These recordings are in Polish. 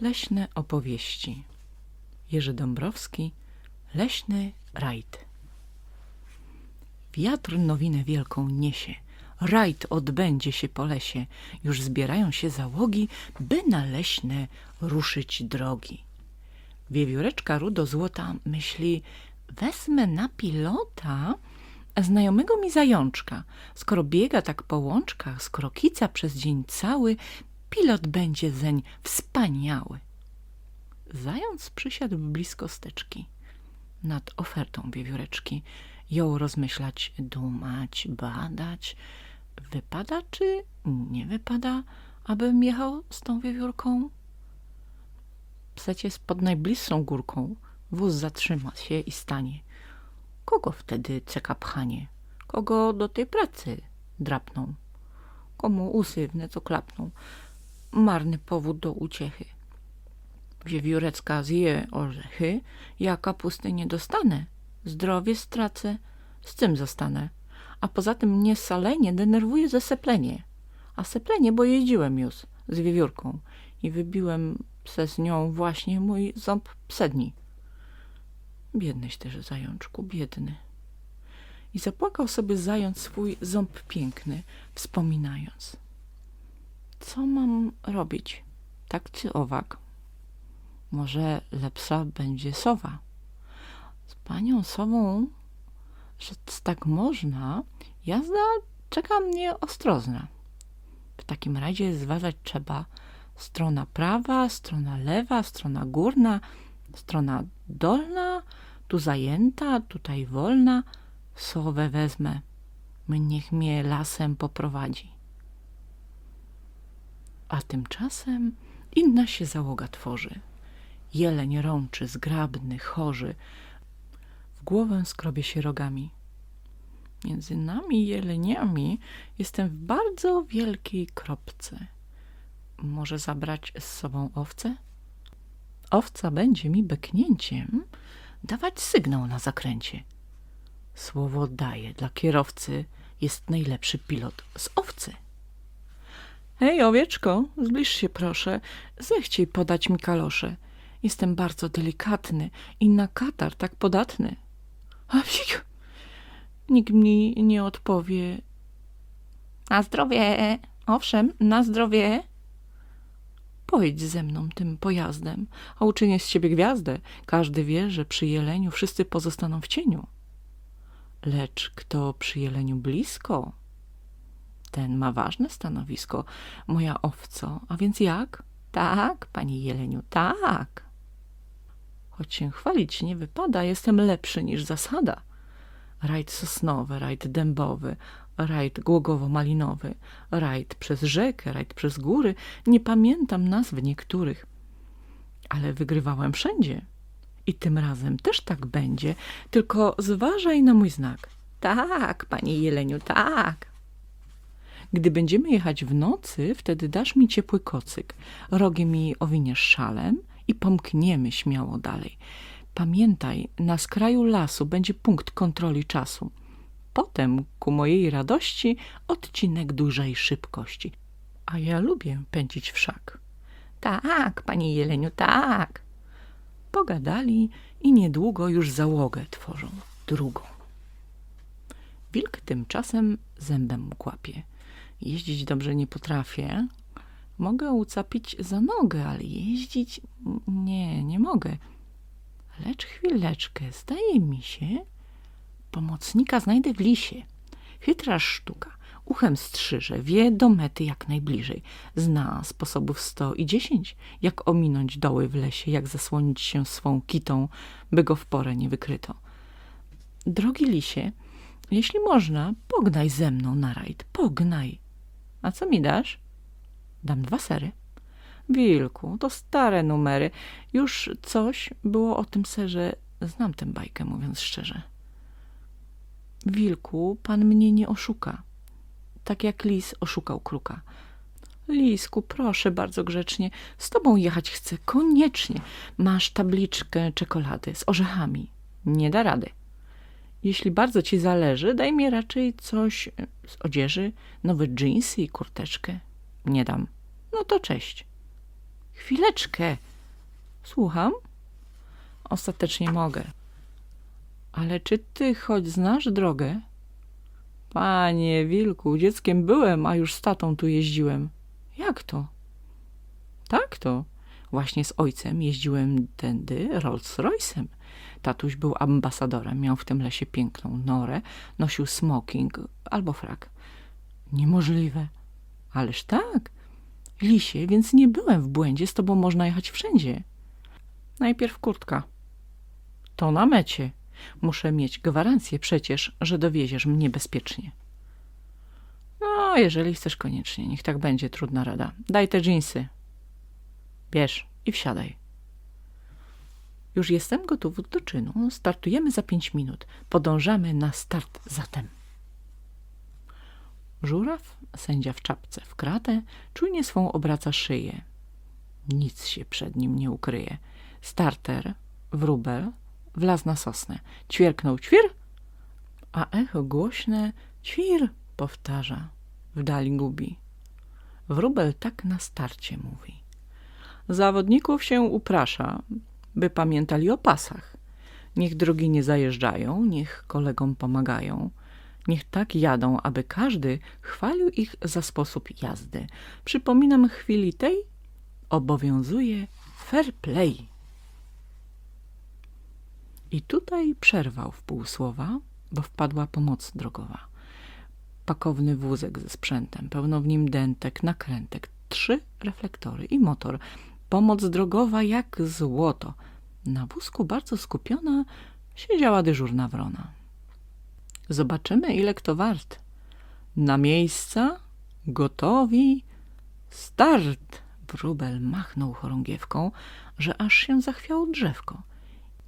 Leśne opowieści. Jerzy Dąbrowski. Leśny rajd. Wiatr nowinę wielką niesie. Rajd odbędzie się po lesie. Już zbierają się załogi, by na leśne ruszyć drogi. Wiewióreczka rudo złota myśli, wezmę na pilota znajomego mi zajączka. Skoro biega tak po łączkach, skoro kica przez dzień cały, pilot będzie zeń wspaniały. Zając przysiadł blisko steczki. Nad ofertą wiewióreczki jął rozmyślać, dumać, badać. Wypada czy nie wypada, abym jechał z tą wiewiórką? Przecież pod najbliższą górką wóz zatrzyma się i stanie. Kogo wtedy czeka pchanie? Kogo do tej pracy drapną? Komu usy w nieco klapną? Marny powód do uciechy. Wiewiórecka zje orzechy, ja kapusty nie dostanę. Zdrowie stracę, z czym zostanę? A poza tym mnie szalenie denerwuje zeseplenie. A seplenie, bo jeździłem już z wiewiórką i wybiłem przez nią właśnie mój ząb przedni. Biednyś też zajączku, biedny. I zapłakał sobie zając swój ząb piękny, wspominając. Co mam robić, tak czy owak? Może lepsza będzie sowa. Z panią sową, że tak można, jazda czeka mnie ostrozna. W takim razie zważać trzeba strona prawa, strona lewa, strona górna, strona dolna, tu zajęta, tutaj wolna. Sowę wezmę, niech mnie lasem poprowadzi. A tymczasem inna się załoga tworzy. Jeleń rączy, zgrabny, chorzy. W głowę skrobie się rogami. Między nami jeleniami jestem w bardzo wielkiej kropce. Może zabrać z sobą owcę? Owca będzie mi beknięciem dawać sygnał na zakręcie. Słowo daje dla kierowcy jest najlepszy pilot z owcy. Hej, owieczko, zbliż się proszę, zechciej podać mi kalosze. Jestem bardzo delikatny i na katar tak podatny. A psiu, nikt mi nie odpowie. Na zdrowie, owszem, na zdrowie. Pojedź ze mną tym pojazdem, a uczynię z ciebie gwiazdę. Każdy wie, że przy jeleniu wszyscy pozostaną w cieniu. Lecz kto przy jeleniu blisko, ten ma ważne stanowisko. Moja owco, a więc jak? Tak, pani jeleniu, tak. Choć się chwalić nie wypada, jestem lepszy niż zasada. Rajd sosnowy, rajd dębowy, rajd głogowo-malinowy, rajd przez rzekę, rajd przez góry. Nie pamiętam nazw niektórych, ale wygrywałem wszędzie. I tym razem też tak będzie, tylko zważaj na mój znak. Tak, panie jeleniu, tak. Gdy będziemy jechać w nocy, wtedy dasz mi ciepły kocyk, rogiem mi owiniesz szalem i pomkniemy śmiało dalej. Pamiętaj, na skraju lasu będzie punkt kontroli czasu. Potem, ku mojej radości, odcinek dużej szybkości. A ja lubię pędzić wszak. Tak, panie Jeleniu, tak. Pogadali i niedługo już załogę tworzą, drugą. Wilk tymczasem zębem kłapie. Jeździć dobrze nie potrafię. Mogę ucapić za nogę, ale jeździć nie, nie mogę. Lecz chwileczkę, zdaje mi się, pomocnika znajdę w lisie. Chytra sztuka, uchem strzyże, wie do mety jak najbliżej. Zna sposobów sto i dziesięć, jak ominąć doły w lesie, jak zasłonić się swą kitą, by go w porę nie wykryto. Drogi lisie, jeśli można, pognaj ze mną na rajd, pognaj. A co mi dasz? Dam dwa sery. Wilku, to stare numery. Już coś było o tym serze. Znam tę bajkę, mówiąc szczerze. Wilku, pan mnie nie oszuka. Tak jak lis oszukał kruka. Lisku, proszę bardzo grzecznie, z tobą jechać chcę, koniecznie. Masz tabliczkę czekolady z orzechami. Nie da rady. Jeśli bardzo ci zależy, daj mi raczej coś z odzieży, nowe dżinsy i kurteczkę. Nie dam. No to cześć. chwileczkę. Słucham? Ostatecznie mogę. Ale czy ty choć znasz drogę? Panie Wilku, dzieckiem byłem, a już z tatą tu jeździłem. Jak to? Tak to. Właśnie z ojcem jeździłem tędy Rolls Royce'em. Tatuś był ambasadorem, miał w tym lesie piękną norę, nosił smoking albo frak. Niemożliwe. Ależ tak. Lisie, więc nie byłem w błędzie, z tobą można jechać wszędzie. Najpierw kurtka. To na mecie. Muszę mieć gwarancję przecież, że dowieziesz mnie bezpiecznie. No, jeżeli chcesz koniecznie, niech tak będzie, trudna rada. Daj te dżinsy. Bierz i wsiadaj. Już jestem gotów do czynu. Startujemy za pięć minut. Podążamy na start zatem. Żuraw, sędzia w czapce w kratę, czujnie swą obraca szyję. Nic się przed nim nie ukryje. Starter, wróbel, wlazł na sosnę. Ćwierknął ćwir, a echo głośne ćwir powtarza. W dali gubi. Wróbel tak na starcie mówi. Zawodników się uprasza, by pamiętali o pasach. Niech drogi nie zajeżdżają, niech kolegom pomagają. Niech tak jadą, aby każdy chwalił ich za sposób jazdy. Przypominam chwili tej, obowiązuje fair play. I tutaj przerwał w pół słowa, bo wpadła pomoc drogowa. Pakowny wózek ze sprzętem, pełno w nim dentek, nakrętek, trzy reflektory i motor. Pomoc drogowa jak złoto. Na wózku bardzo skupiona siedziała dyżurna wrona. Zobaczymy, ile kto wart. Na miejsca, gotowi, start! Wróbel machnął chorągiewką, że aż się zachwiało drzewko.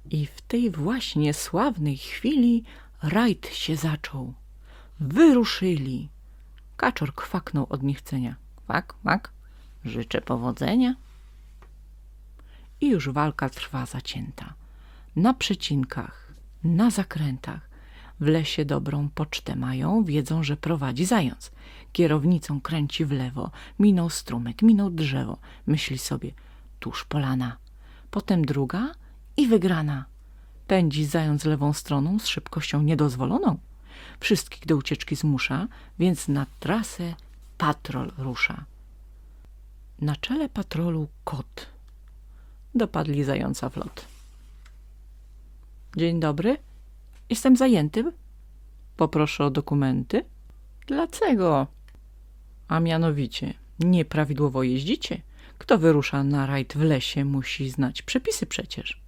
I w tej właśnie sławnej chwili rajd się zaczął. Wyruszyli. Kaczor kwaknął od niechcenia. Kwak, kwak, życzę powodzenia. I już walka trwa zacięta. Na przecinkach, na zakrętach. W lesie dobrą pocztę mają, wiedzą, że prowadzi zając. Kierownicą kręci w lewo, minął strumyk, minął drzewo. Myśli sobie, tuż polana. Potem druga i wygrana. Pędzi zając lewą stroną z szybkością niedozwoloną. Wszystkich do ucieczki zmusza, więc na trasę patrol rusza. Na czele patrolu kot. Dopadli zająca w lot. Dzień dobry. Jestem zajęty. Poproszę o dokumenty. Dlaczego? A mianowicie, nieprawidłowo jeździcie. Kto wyrusza na rajd w lesie, musi znać przepisy przecież.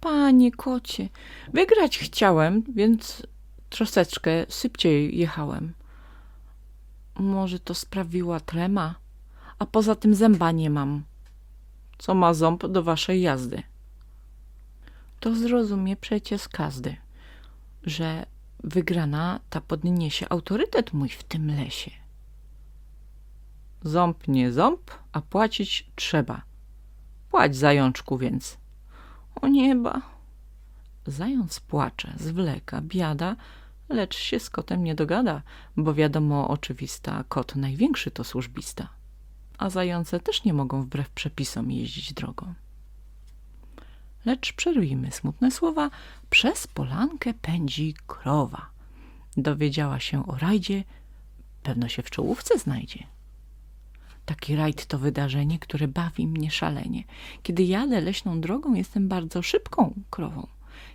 Panie kocie, wygrać chciałem, więc troszeczkę szybciej jechałem. Może to sprawiła trema, a poza tym zęba nie mam. Co ma ząb do waszej jazdy? To zrozumie przecież każdy, że wygrana ta podniesie autorytet mój w tym lesie. Ząb nie ząb, a płacić trzeba. Płać zajączku więc. O nieba! Zając płacze, zwleka, biada, lecz się z kotem nie dogada, bo wiadomo oczywista, kot największy to służbista. A zające też nie mogą wbrew przepisom jeździć drogą. Lecz przerwijmy smutne słowa, przez polankę pędzi krowa. Dowiedziała się o rajdzie, pewno się w czołówce znajdzie. Taki rajd to wydarzenie, które bawi mnie szalenie. Kiedy jadę leśną drogą, jestem bardzo szybką krową.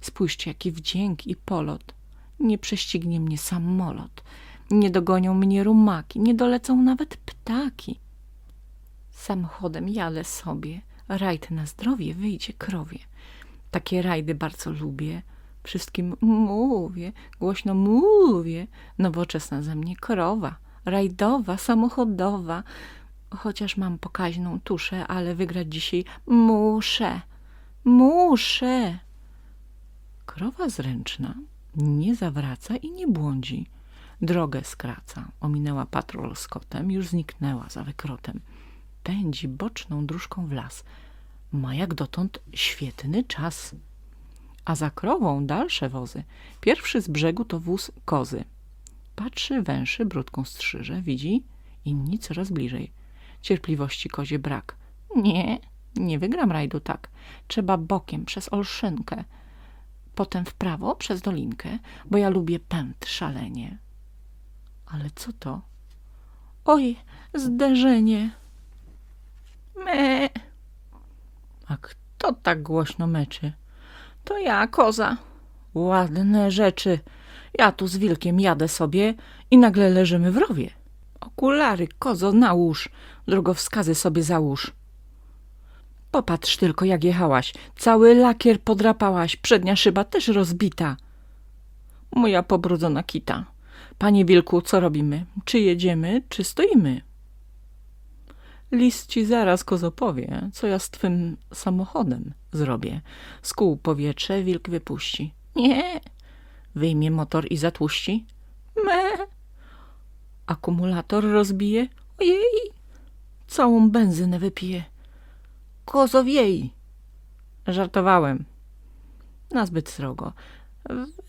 Spójrzcie, jaki wdzięk i polot. Nie prześcignie mnie samolot. Nie dogonią mnie rumaki, nie dolecą nawet ptaki. Samochodem jadę sobie, rajd na zdrowie wyjdzie krowie. Takie rajdy bardzo lubię. Wszystkim mówię, głośno mówię. Nowoczesna ze mnie krowa, rajdowa, samochodowa. Chociaż mam pokaźną tuszę, ale wygrać dzisiaj muszę. Muszę. Krowa zręczna nie zawraca i nie błądzi. Drogę skraca. Ominęła patrol z kotem, już zniknęła za wykrotem. Pędzi boczną dróżką w las. Ma jak dotąd świetny czas. A za krową dalsze wozy. Pierwszy z brzegu to wóz kozy. Patrzy, węszy, brudką strzyże, widzi inni coraz bliżej. Cierpliwości kozie brak. Nie, nie wygram rajdu tak. Trzeba bokiem przez Olszynkę, potem w prawo przez Dolinkę, bo ja lubię pęd szalenie. Ale co to? Oj, zderzenie. Me. A kto tak głośno meczy? To ja, koza. Ładne rzeczy. Ja tu z wilkiem jadę sobie i nagle leżymy w rowie. Okulary, kozo, nałóż. Drogowskazy sobie załóż. Popatrz tylko, jak jechałaś. Cały lakier podrapałaś, przednia szyba też rozbita. Moja pobrudzona kita. Panie wilku, co robimy? Czy jedziemy, czy stoimy? Lis ci zaraz kozo powie, co ja z twym samochodem zrobię. Z powietrze wilk wypuści. Nie. Wyjmie motor i zatłuści. Me. Akumulator rozbije. Ojej. Całą benzynę wypije. Kozo wiej. Żartowałem. Nazbyt srogo.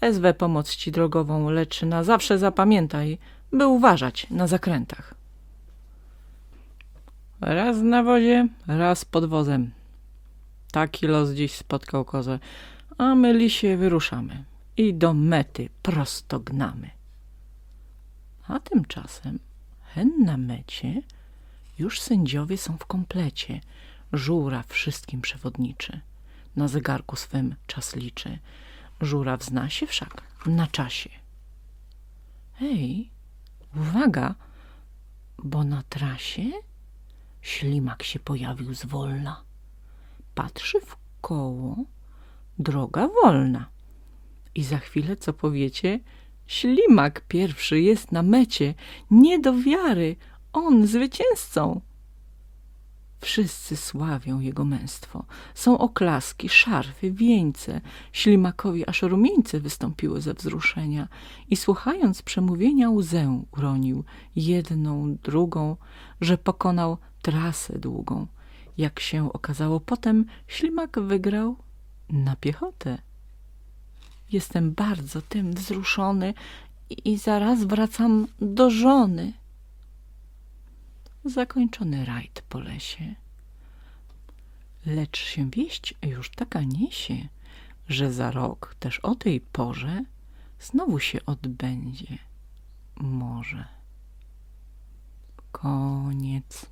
Wezwę pomoc ci drogową, lecz na zawsze zapamiętaj, by uważać na zakrętach. Raz na wozie, raz pod wozem. Taki los dziś spotkał kozę, a my lisie wyruszamy i do mety prosto gnamy. A tymczasem hen na mecie już sędziowie są w komplecie. Żuraw wszystkim przewodniczy, na zegarku swym czas liczy. Żuraw zna się wszak na czasie. Hej, uwaga, bo na trasie ślimak się pojawił zwolna. Patrzy w koło, droga wolna. I za chwilę, co powiecie, ślimak pierwszy jest na mecie, nie do wiary, on zwycięzcą. Wszyscy sławią jego męstwo. Są oklaski, szarfy, wieńce. Ślimakowi aż rumieńce wystąpiły ze wzruszenia i słuchając przemówienia łzę uronił, jedną, drugą, że pokonał trasę długą. Jak się okazało potem, ślimak wygrał na piechotę. Jestem bardzo tym wzruszony i zaraz wracam do żony. Zakończony rajd po lesie. Lecz się wieść już taka niesie, że za rok też o tej porze znowu się odbędzie może. Koniec.